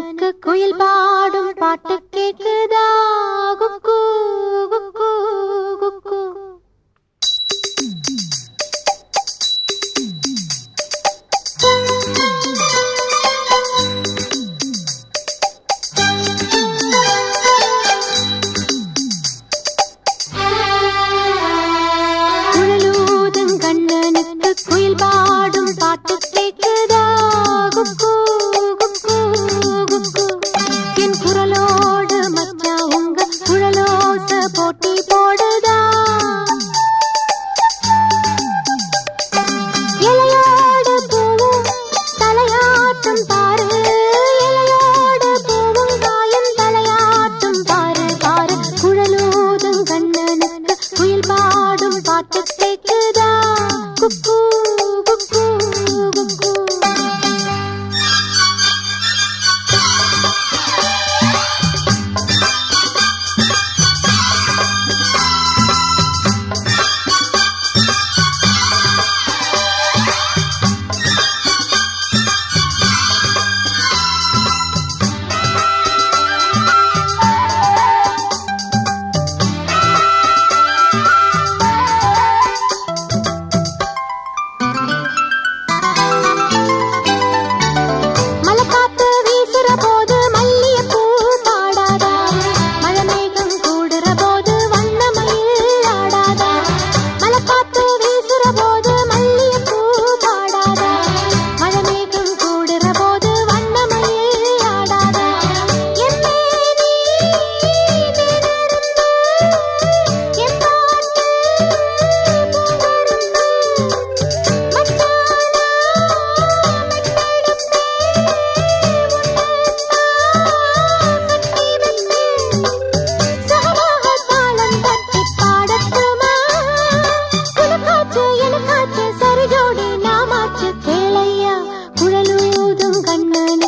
கண்ணுக்கு குயில் பாடும் பாட்டு cuckoo. gần nơi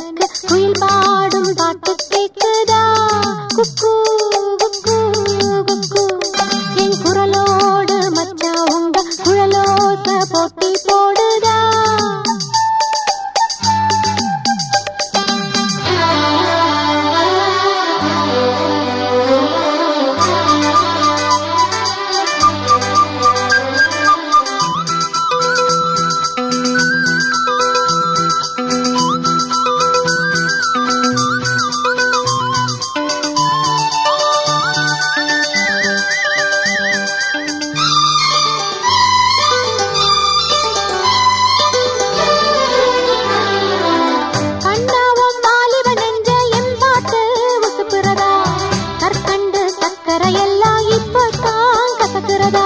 அக்கறையெல்லாம் இப்பதான் கசக்குறதா?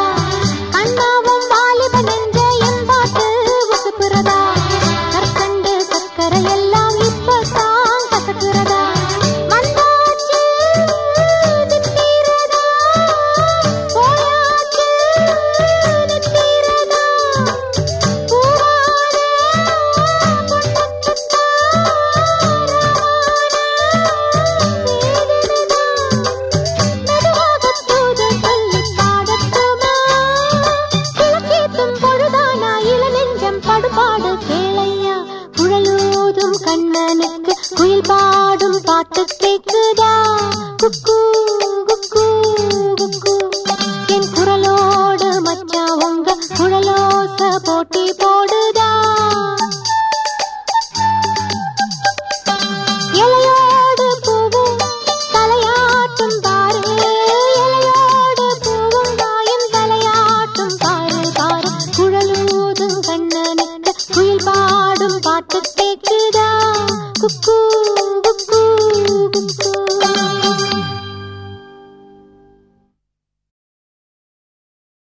கண்ணாவும் வாலிபன் என்ற என் பாட்டு ஒசுப்புறதா கற்கண்டு சக்கரையெல்லாம் குயில் பாடும் பாட்டு கேட்குதா குக்கு cuckoo.